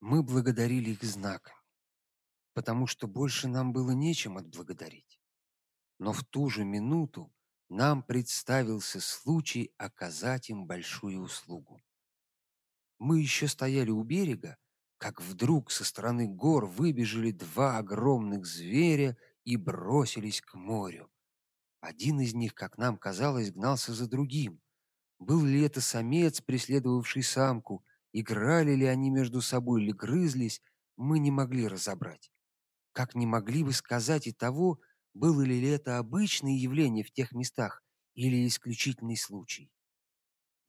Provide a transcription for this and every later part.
Мы благодарили их знаками, потому что больше нам было нечем отблагодарить. Но в ту же минуту нам представился случай оказать им большую услугу. Мы еще стояли у берега, как вдруг со стороны гор выбежали два огромных зверя и бросились к морю. Один из них, как нам казалось, гнался за другим. Был ли это самец, преследовавший самку, играли ли они между собой или грызлись, мы не могли разобрать. Как не могли бы сказать и того, было ли это обычное явление в тех местах или исключительный случай.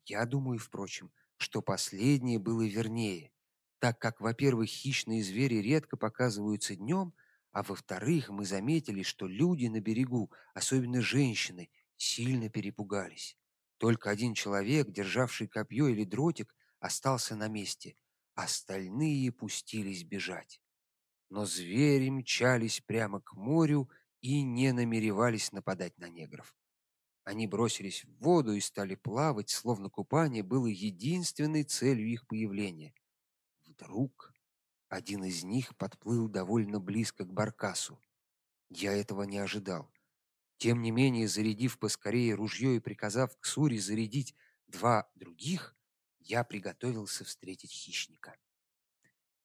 Я думаю, впрочем, что последнее было вернее, так как, во-первых, хищные звери редко показываются днем, а во-вторых, мы заметили, что люди на берегу, особенно женщины, сильно перепугались. Только один человек, державший копье или дротик, остался на месте, остальные пустились бежать. Но звери мчались прямо к морю и не намеревались нападать на негров. Они бросились в воду и стали плавать, словно купание было единственной целью их появления. Вдруг один из них подплыл довольно близко к баркасу. Я этого не ожидал. Тем не менее, зарядив поскорее ружье и приказав к Суре зарядить два других, я приготовился встретить хищника.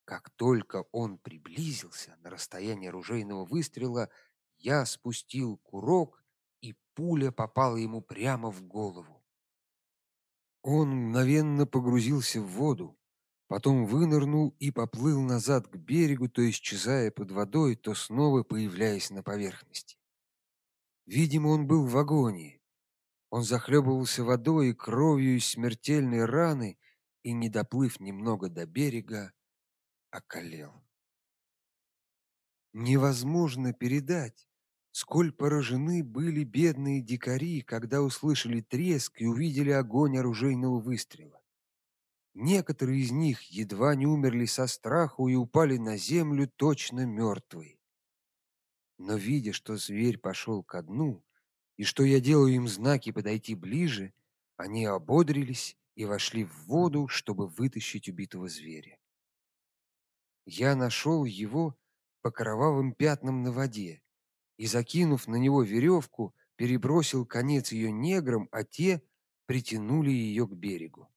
Как только он приблизился на расстояние ружейного выстрела, я спустил курок и пуля попала ему прямо в голову. Он мгновенно погрузился в воду, потом вынырнул и поплыл назад к берегу, то исчезая под водой, то снова появляясь на поверхности. Видимо, он был в агонии. Он захлебывался водой и кровью из смертельной раны и, не доплыв немного до берега, околел. Невозможно передать, Сколь поражены были бедные дикари, когда услышали треск и увидели огонь оружейного выстрела. Некоторые из них едва не умерли со страху и упали на землю точно мертвые. Но видя, что зверь пошел ко дну и что я делаю им знаки подойти ближе, они ободрились и вошли в воду, чтобы вытащить убитого зверя. Я нашел его по кровавым пятнам на воде и, закинув на него веревку, перебросил конец ее неграм, а те притянули ее к берегу.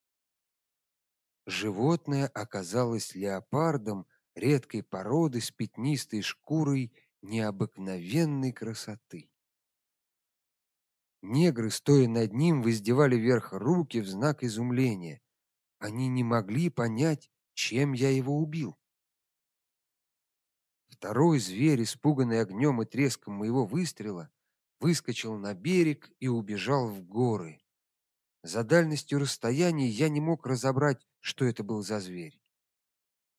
Животное оказалось леопардом редкой породы с пятнистой шкурой необыкновенной красоты. Негры, стоя над ним, воздевали вверх руки в знак изумления. Они не могли понять, чем я его убил. Второй зверь, испуганный огнем и треском моего выстрела, выскочил на берег и убежал в горы. За дальностью расстояния я не мог разобрать, что это был за зверь.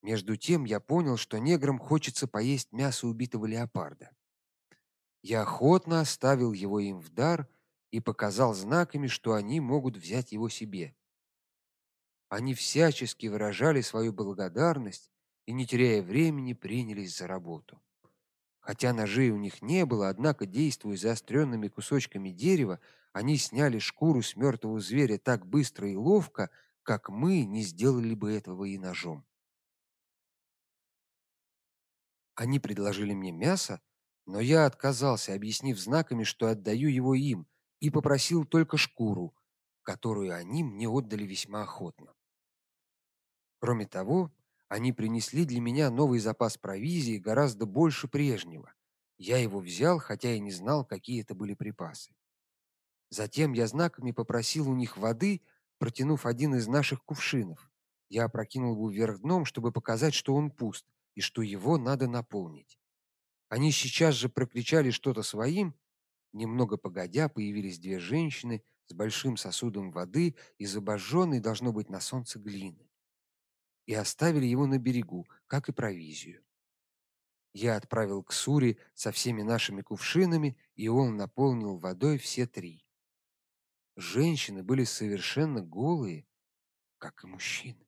Между тем я понял, что неграм хочется поесть мясо убитого леопарда. Я охотно оставил его им в дар и показал знаками, что они могут взять его себе. Они всячески выражали свою благодарность и не теряя времени принялись за работу. Хотя ножей у них не было, однако, действуя заостренными кусочками дерева, они сняли шкуру с мертвого зверя так быстро и ловко, как мы не сделали бы этого и ножом. Они предложили мне мясо, но я отказался, объяснив знаками, что отдаю его им, и попросил только шкуру, которую они мне отдали весьма охотно. Кроме того, они принесли для меня новый запас провизии, гораздо больше прежнего. Я его взял, хотя и не знал, какие это были припасы. Затем я знаками попросил у них воды, протянув один из наших кувшинов. Я опрокинул его вверх дном, чтобы показать, что он пуст и что его надо наполнить. Они сейчас же прокричали что-то своим. Немного погодя появились две женщины с большим сосудом воды из обожженной должно быть на солнце глины и оставили его на берегу, как и провизию. Я отправил к Суре со всеми нашими кувшинами, и он наполнил водой все три. Женщины были совершенно голые, как и мужчины.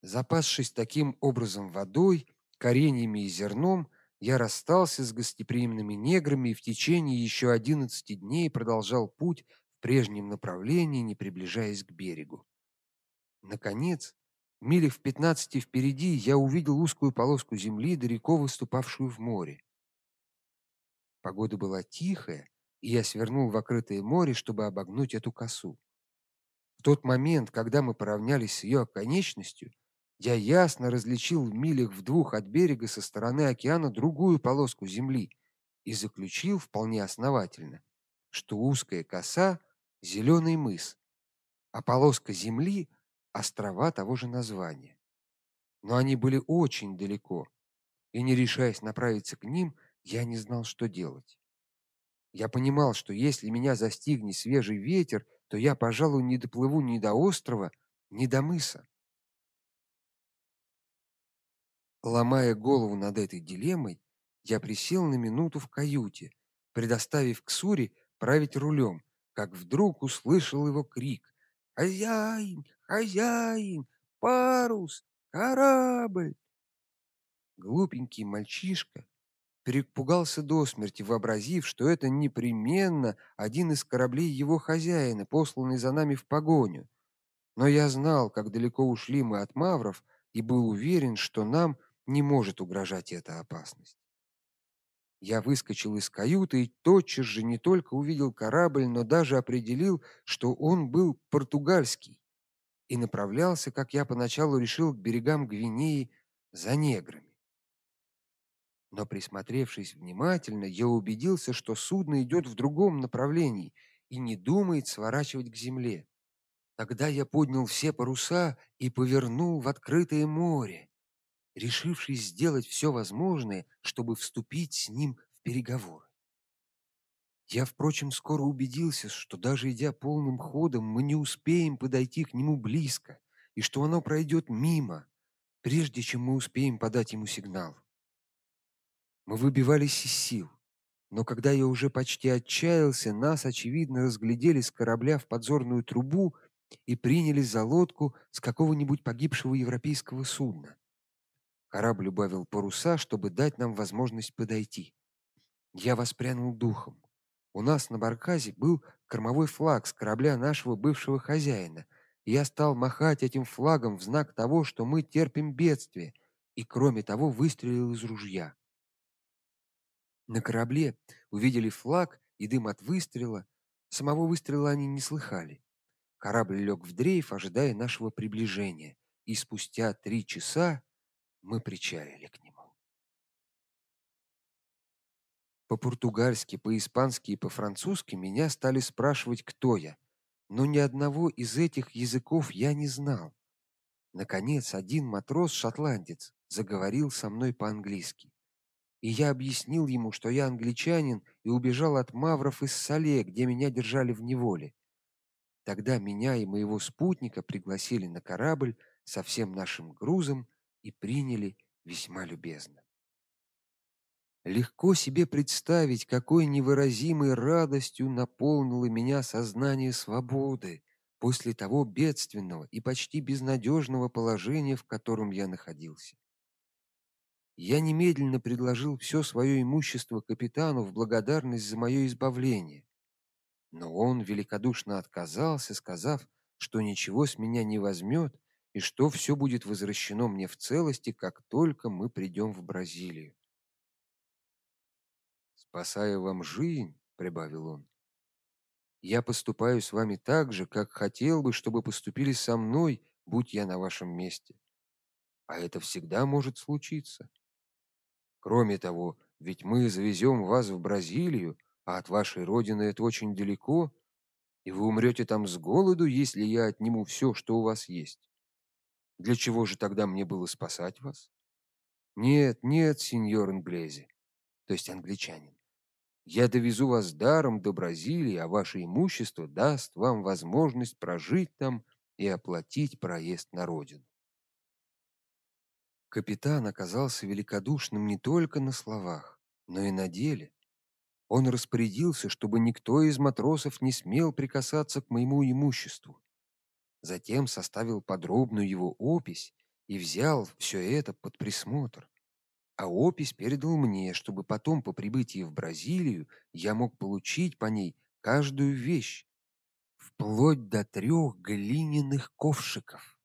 Запасшись таким образом водой, кореньями и зерном, я расстался с гостеприимными неграми и в течение еще одиннадцати дней продолжал путь в прежнем направлении, не приближаясь к берегу. Наконец, Милях в пятнадцати впереди я увидел узкую полоску земли, далеко выступавшую в море. Погода была тихая, и я свернул в открытое море, чтобы обогнуть эту косу. В тот момент, когда мы поравнялись с ее оконечностью, я ясно различил в милях в двух от берега со стороны океана другую полоску земли и заключил вполне основательно, что узкая коса зеленый мыс, а полоска земли острова того же названия. Но они были очень далеко, и не решаясь направиться к ним, я не знал, что делать. Я понимал, что если меня застигнет свежий ветер, то я, пожалуй, не доплыву ни до острова, ни до мыса. Ломая голову над этой дилеммой, я присел на минуту в каюте, предоставив Ксури править рулем, как вдруг услышал его крик: "Хозяин, хозяин, парус, корабль!" Глупенький мальчишка перепугался до смерти, вообразив, что это непременно один из кораблей его хозяина, посланный за нами в погоню. Но я знал, как далеко ушли мы от мавров, и был уверен, что нам не может угрожать эта опасность. Я выскочил из каюты и тотчас же не только увидел корабль, но даже определил, что он был португальский и направлялся, как я поначалу решил, к берегам Гвинеи за неграми. Но присмотревшись внимательно, я убедился, что судно идет в другом направлении и не думает сворачивать к земле. Тогда я поднял все паруса и повернул в открытое море решившись сделать все возможное, чтобы вступить с ним в переговоры. Я, впрочем, скоро убедился, что даже идя полным ходом, мы не успеем подойти к нему близко, и что оно пройдет мимо, прежде чем мы успеем подать ему сигнал. Мы выбивались из сил, но когда я уже почти отчаялся, нас очевидно разглядели с корабля в подзорную трубу и приняли за лодку с какого-нибудь погибшего европейского судна. Корабль убавил паруса, чтобы дать нам возможность подойти. Я воспрянул духом. У нас на барказе был кормовой флаг с корабля нашего бывшего хозяина. Я стал махать этим флагом в знак того, что мы терпим бедствие, и кроме того выстрелил из ружья. На корабле увидели флаг и дым от выстрела. Самого выстрела они не слыхали. Корабль лег в дрейф, ожидая нашего приближения, и спустя три часа мы причалили к нему. По-португальски, по-испански и по-французски меня стали спрашивать, кто я, но ни одного из этих языков я не знал. Наконец, один матрос-шотландец заговорил со мной по-английски. И я объяснил ему, что я англичанин и убежал от мавров из Сале, где меня держали в неволе. Тогда меня и моего спутника пригласили на корабль со всем нашим грузом и приняли весьма любезно. Легко себе представить, какой невыразимой радостью наполнило меня сознание свободы после того бедственного и почти безнадежного положения, в котором я находился. Я немедленно предложил все свое имущество капитану в благодарность за мое избавление. Но он великодушно отказался, сказав, что ничего с меня не возьмет и что все будет возвращено мне в целости, как только мы придем в Бразилию. Спасая вам жизнь, прибавил он. Я поступаю с вами так же, как хотел бы, чтобы поступили со мной, будь я на вашем месте. А это всегда может случиться. Кроме того, ведь мы завезем вас в Бразилию, а от вашей родины это очень далеко, и вы умрете там с голоду, если я отниму все, что у вас есть. Для чего же тогда мне было спасать вас? Нет, нет, сеньор Инглези, то есть англичанин. Я довезу вас даром до Бразилии, а ваше имущество даст вам возможность прожить там и оплатить проезд на родину. Капитан оказался великодушным не только на словах, но и на деле. Он распорядился, чтобы никто из матросов не смел прикасаться к моему имуществу. Затем составил подробную его опись и взял все это под присмотр. А опись передал мне, чтобы потом по прибытии в Бразилию я мог получить по ней каждую вещь, вплоть до трех глиняных ковшиков.